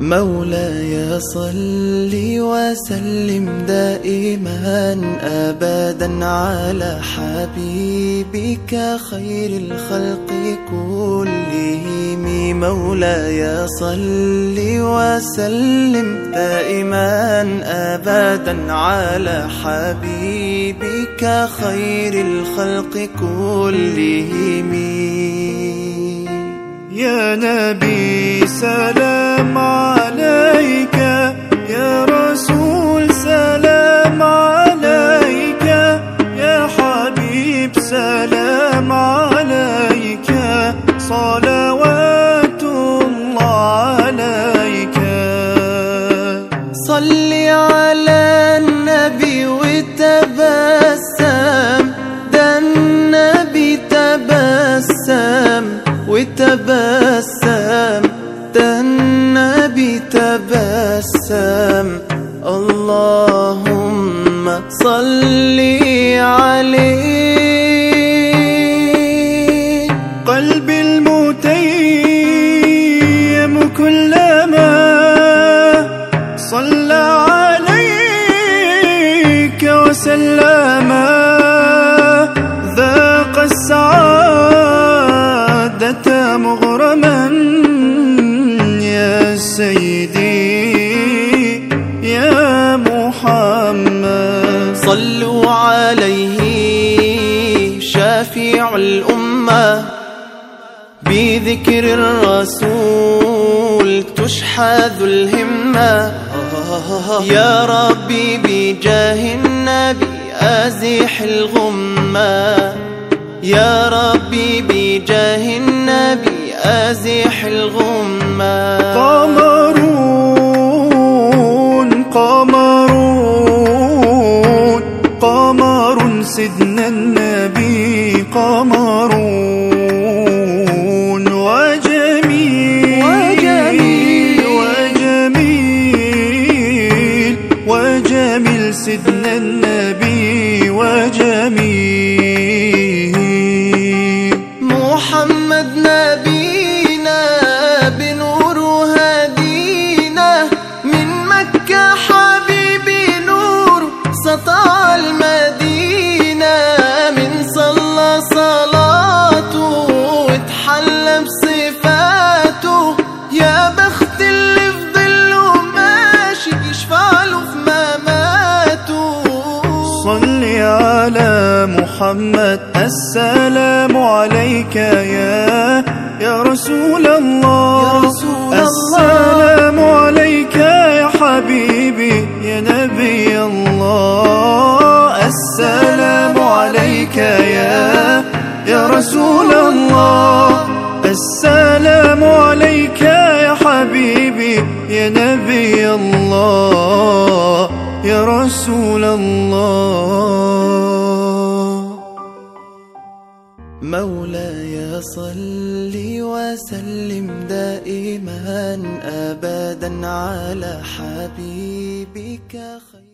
مولاي صل وسلم دائما ابدا على حبيبك خير الخلق كلهم. مولاي صل وسلم دائما ابدا على حبيبك خير الخلق كلهم. يا نبي سلام. صلوات الله عليك. صل على النبي وتبسم. ده النبي تبسم وتبسم. ده النبي تبسم. اللهم صل وسلم ذاق السعادة مغرما. يا سيدي يا محمد. صلوا عليه شافع الأمة. بذكر الرسول تشحذ الهمة. يا ربي بجاه النبي أزح الغمة. يا ربي بجاه النبي أزح الغمة. قمرون قمرون قمر سيدنا النبي قمرون يا بخت اللي في ظله ماشي يشفع له في مماته صل على محمد. السلام عليك يا يا رسول الله. يا رسول الله. السلام عليك يا حبيبي. يا نبي الله. السلام عليك يا يا رسول الله. يا نبي الله يا رسول الله. مولاي صل وسلم دائما ابدا على حبيبك خير.